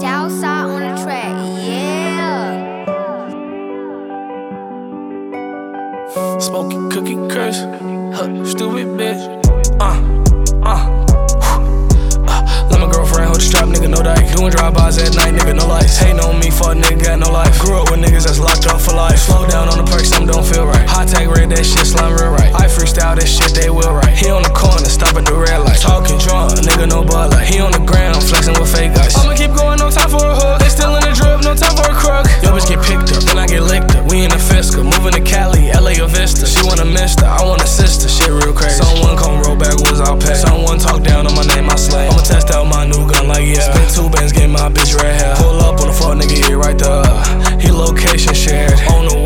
Southside on the track, yeah. Smoking cookie curse, huh, stupid bitch. Uh, uh, uh. Let my girlfriend hold the strap, nigga, no dice. Doing drive-bys at night, nigga, no lights. Hating on me, fuck nigga, got no life. Grew up with niggas that's locked up for life. Slow down on the perk, something don't feel right. Hot tag red, that shit want a mister, I want a sister. Shit real crazy. Someone come roll backwards, I'll pay. Someone talk down on my name, I slay. I'ma test out my new gun, like yeah. Spend two bands, get my bitch red hair. Pull up on the fuck nigga, yeah, right there. He location shared. On the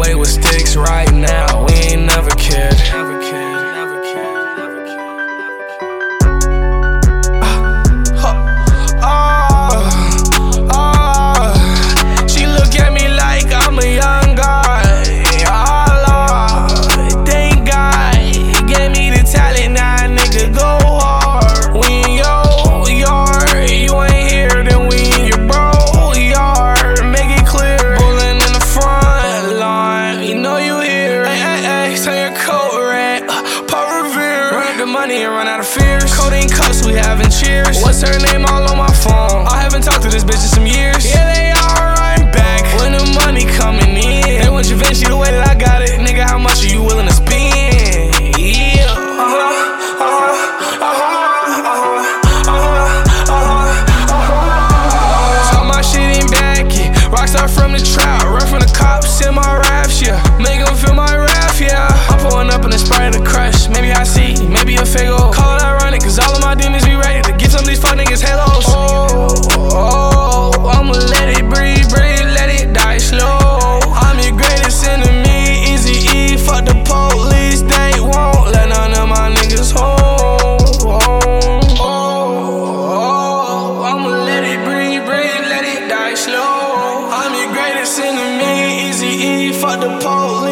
turn your coat red. Pop Revere. Run the money and run out of fears. Codeine cups, we having cheers. What's her name all on my phone? I haven't talked to this bitch in some years. Yeah, they all right back. When the money coming in. They want you Vinci the way that I got it. Nigga, how much are you willing to spend? Yeah. Uh-huh. Uh-huh. Uh-huh. Uh-huh. Uh-huh. Uh-huh. Rockstar from the trap, run from the cops in my raps, yeah. Make 'em feel my wrath, yeah. Fuck the police.